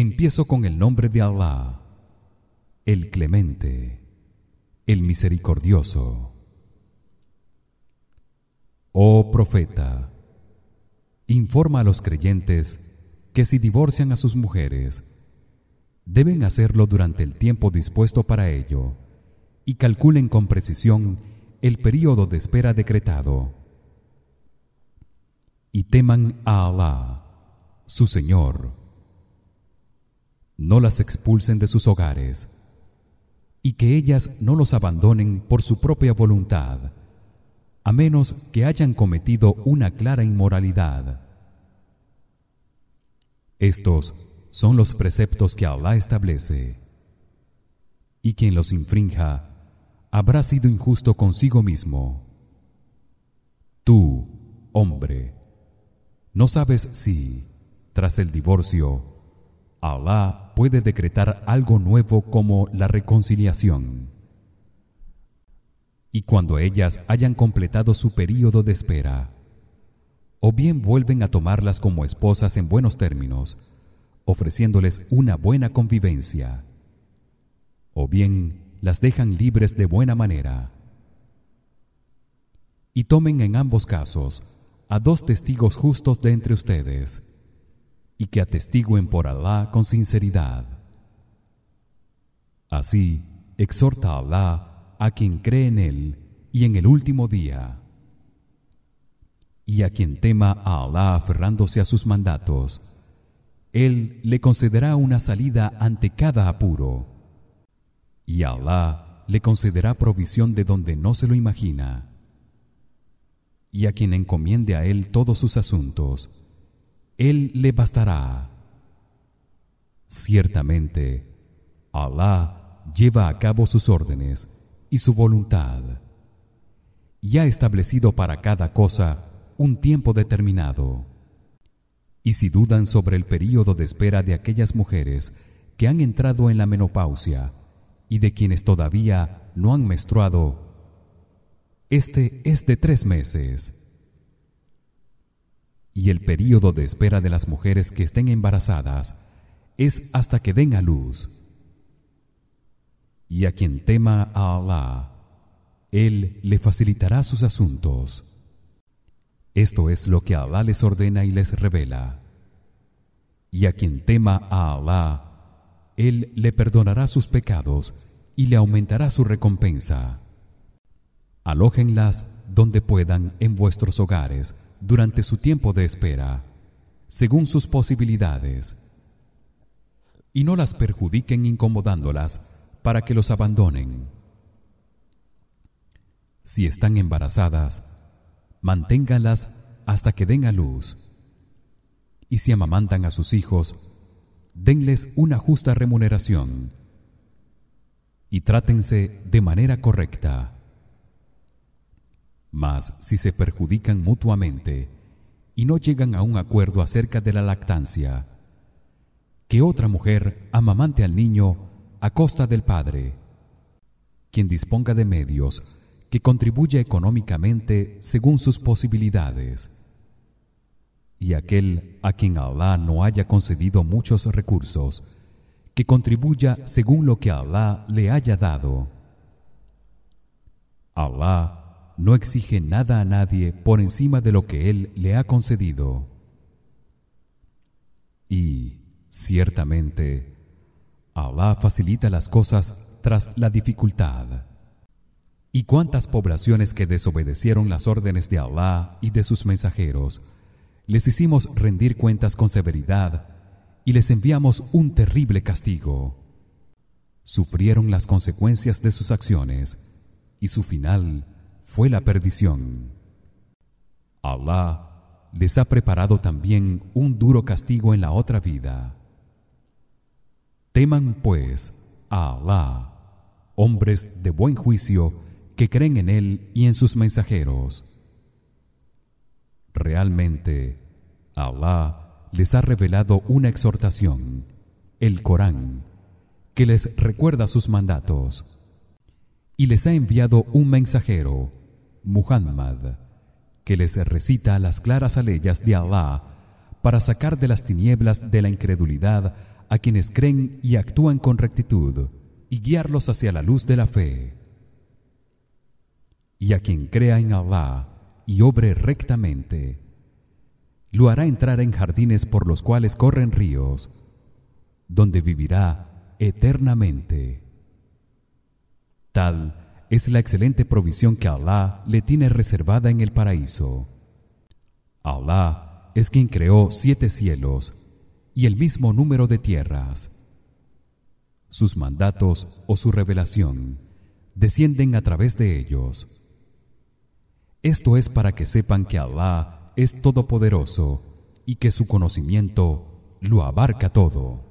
Empiezo con el nombre de Allah, el Clemente, el Misericordioso. Oh profeta, informa a los creyentes que si divorcian a sus mujeres deben hacerlo durante el tiempo dispuesto para ello y calculen con precisión el período de espera decretado y teman a Allah su Señor no las expulsen de sus hogares y que ellas no los abandonen por su propia voluntad a menos que hayan cometido una clara inmoralidad estos son los preceptos que Allah establece. Y quien los infrinja habrá sido injusto consigo mismo. Tú, hombre, no sabes si tras el divorcio Allah puede decretar algo nuevo como la reconciliación. Y cuando ellas hayan completado su período de espera, o bien vuelven a tomarlas como esposas en buenos términos ofreciéndoles una buena convivencia o bien las dejan libres de buena manera y tomen en ambos casos a dos testigos justos de entre ustedes y que atestiguen por Alá con sinceridad. Así exhorta Alá a quien cree en él y en el último día y a quien tema a Allah aferrándose a sus mandatos él le concederá una salida ante cada apuro y Allah le concederá provisión de donde no se lo imagina y a quien encomiende a él todos sus asuntos él le bastará ciertamente Allah lleva a cabo sus órdenes y su voluntad y ha establecido para cada cosa un tiempo determinado. Y si dudan sobre el período de espera de aquellas mujeres que han entrado en la menopausia y de quienes todavía no han menstruado, este es de tres meses. Y el período de espera de las mujeres que estén embarazadas es hasta que den a luz. Y a quien tema a Allah, él le facilitará sus asuntos. Esto es lo que Allah les ordena y les revela. Y a quien tema a Allah, él le perdonará sus pecados y le aumentará su recompensa. Alójenlas donde puedan en vuestros hogares durante su tiempo de espera, según sus posibilidades. Y no las perjudiquen incomodándolas para que los abandonen. Si están embarazadas, manténganlas hasta que den a luz. Y si amamantan a sus hijos, denles una justa remuneración. Y trátense de manera correcta. Mas si se perjudican mutuamente y no llegan a un acuerdo acerca de la lactancia, que otra mujer amamante al niño a costa del padre, quien disponga de medios que contribuya económicamente según sus posibilidades y aquel a quien Allah no haya concedido muchos recursos que contribuya según lo que Allah le haya dado Allah no exige nada a nadie por encima de lo que él le ha concedido. Y ciertamente Allah facilita las cosas tras la dificultad. Y cuántas poblaciones que desobedecieron las órdenes de Allah y de sus mensajeros les hicimos rendir cuentas con severidad y les enviamos un terrible castigo sufrieron las consecuencias de sus acciones y su final fue la perdición Allah les ha preparado también un duro castigo en la otra vida teman pues a Allah hombres de buen juicio que creen en él y en sus mensajeros. Realmente Allah les ha revelado una exhortación, el Corán, que les recuerda sus mandatos y les ha enviado un mensajero, Muhammad, que les recita las claras aleyas de Allah para sacar de las tinieblas de la incredulidad a quienes creen y actúan con rectitud y guiarlos hacia la luz de la fe. Y a quien crea en Allah y obre rectamente, lo hará entrar en jardines por los cuales corren ríos, donde vivirá eternamente. Tal es la excelente provisión que Allah le tiene reservada en el paraíso. Allah es quien creó siete cielos y el mismo número de tierras. Sus mandatos o su revelación descienden a través de ellos. Esto es para que sepan que Allah es todopoderoso y que su conocimiento lo abarca todo.